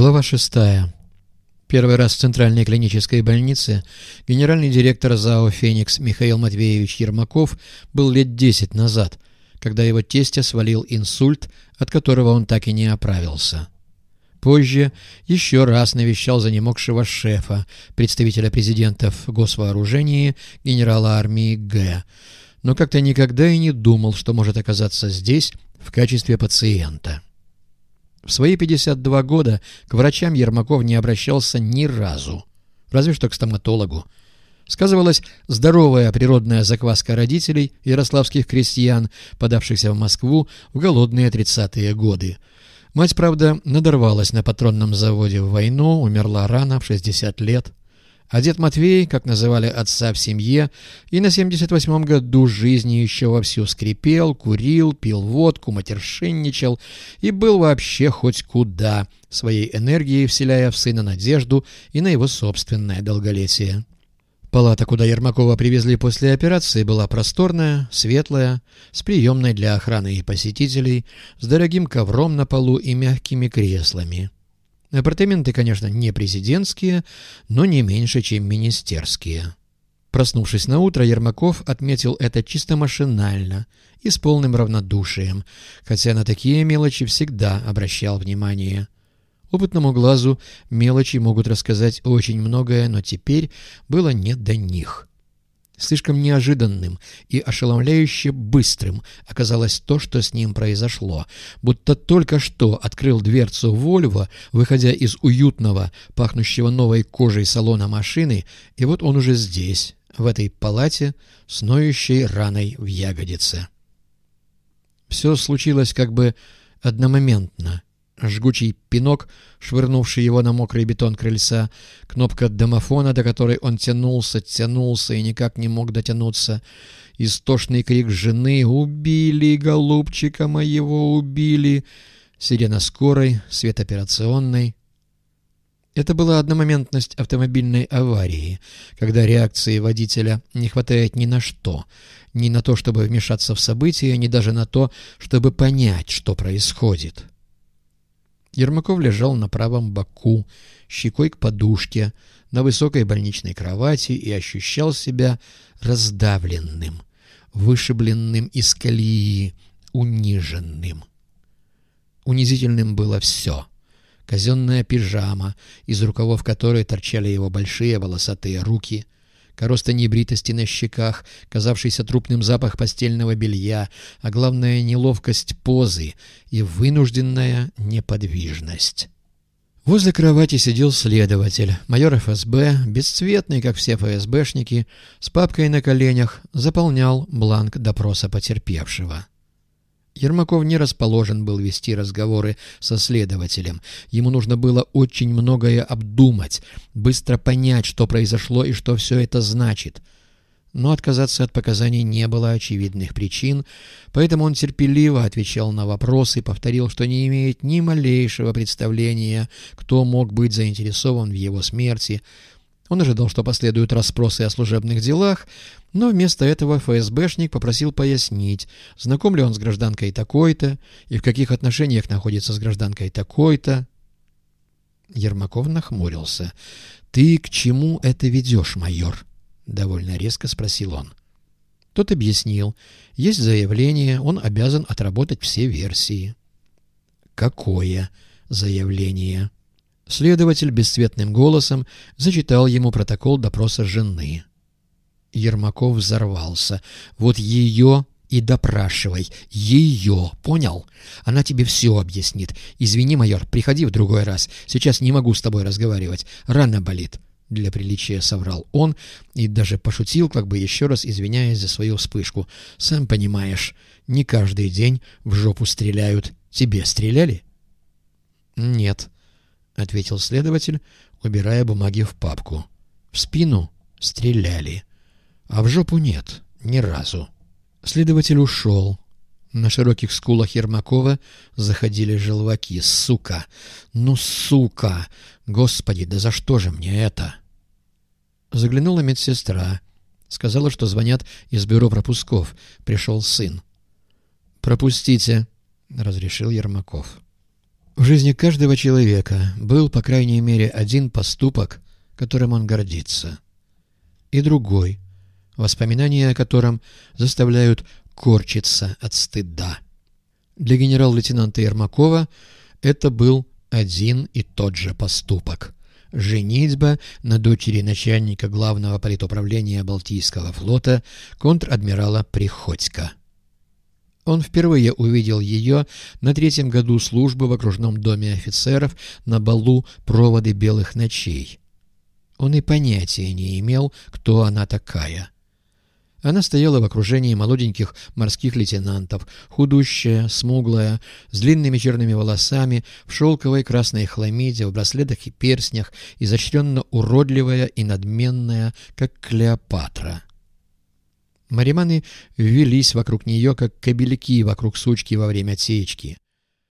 Глава шестая. Первый раз в Центральной клинической больнице генеральный директор ЗАО «Феникс» Михаил Матвеевич Ермаков был лет десять назад, когда его тестя свалил инсульт, от которого он так и не оправился. Позже еще раз навещал занемогшего шефа, представителя президента в госвооружении, генерала армии Г., но как-то никогда и не думал, что может оказаться здесь в качестве пациента. В свои 52 года к врачам Ермаков не обращался ни разу, разве что к стоматологу. Сказывалась здоровая природная закваска родителей ярославских крестьян, подавшихся в Москву в голодные 30-е годы. Мать, правда, надорвалась на патронном заводе в войну, умерла рано, в 60 лет. А дед Матвей, как называли отца в семье, и на 78-м году жизни еще вовсю скрипел, курил, пил водку, матершинничал и был вообще хоть куда, своей энергией вселяя в сына надежду и на его собственное долголетие. Палата, куда Ермакова привезли после операции, была просторная, светлая, с приемной для охраны и посетителей, с дорогим ковром на полу и мягкими креслами. Апартаменты, конечно, не президентские, но не меньше, чем министерские. Проснувшись на утро, Ермаков отметил это чисто машинально и с полным равнодушием, хотя на такие мелочи всегда обращал внимание. Опытному глазу мелочи могут рассказать очень многое, но теперь было не до них. Слишком неожиданным и ошеломляюще быстрым оказалось то, что с ним произошло. Будто только что открыл дверцу Вольво, выходя из уютного, пахнущего новой кожей салона машины, и вот он уже здесь, в этой палате, с ноющей раной в ягодице. Все случилось как бы одномоментно — Жгучий пинок, швырнувший его на мокрый бетон крыльца, кнопка домофона, до которой он тянулся, тянулся и никак не мог дотянуться, истошный крик жены «Убили, голубчика моего, убили!» Сирена скорой, свет операционной. Это была одномоментность автомобильной аварии, когда реакции водителя не хватает ни на что, ни на то, чтобы вмешаться в события, ни даже на то, чтобы понять, что происходит. Ермаков лежал на правом боку, щекой к подушке, на высокой больничной кровати и ощущал себя раздавленным, вышибленным из колеи, униженным. Унизительным было все. Казенная пижама, из рукавов которой торчали его большие волосатые руки — короста небритости на щеках, казавшийся трупным запах постельного белья, а главное неловкость позы и вынужденная неподвижность. Возле кровати сидел следователь, майор ФСБ, бесцветный, как все ФСБшники, с папкой на коленях, заполнял бланк допроса потерпевшего. Ермаков не расположен был вести разговоры со следователем. Ему нужно было очень многое обдумать, быстро понять, что произошло и что все это значит. Но отказаться от показаний не было очевидных причин, поэтому он терпеливо отвечал на вопросы, повторил, что не имеет ни малейшего представления, кто мог быть заинтересован в его смерти, он ожидал, что последуют расспросы о служебных делах, но вместо этого ФСБшник попросил пояснить, знаком ли он с гражданкой такой-то и в каких отношениях находится с гражданкой такой-то. Ермаков нахмурился. «Ты к чему это ведешь, майор?» — довольно резко спросил он. Тот объяснил. Есть заявление, он обязан отработать все версии. «Какое заявление?» Следователь бесцветным голосом зачитал ему протокол допроса жены. Ермаков взорвался. «Вот ее и допрашивай. Ее, понял? Она тебе все объяснит. Извини, майор, приходи в другой раз. Сейчас не могу с тобой разговаривать. Рана болит». Для приличия соврал он и даже пошутил, как бы еще раз извиняясь за свою вспышку. «Сам понимаешь, не каждый день в жопу стреляют. Тебе стреляли?» «Нет», — ответил следователь, убирая бумаги в папку. «В спину стреляли, а в жопу нет, ни разу». Следователь ушел. На широких скулах Ермакова заходили желваки. «Сука! Ну, сука! Господи, да за что же мне это?» Заглянула медсестра. Сказала, что звонят из бюро пропусков. Пришел сын. «Пропустите», — разрешил Ермаков. В жизни каждого человека был, по крайней мере, один поступок, которым он гордится, и другой, воспоминания о котором заставляют корчиться от стыда. Для генерал-лейтенанта Ермакова это был один и тот же поступок – женитьба на дочери начальника главного политуправления Балтийского флота контр-адмирала Приходько. Он впервые увидел ее на третьем году службы в окружном доме офицеров на балу проводы белых ночей. Он и понятия не имел, кто она такая. Она стояла в окружении молоденьких морских лейтенантов, худущая, смуглая, с длинными черными волосами, в шелковой красной хламиде, в браслетах и перстнях, изощренно уродливая и надменная, как Клеопатра. Мариманы ввелись вокруг нее, как кобельки вокруг сучки во время течки.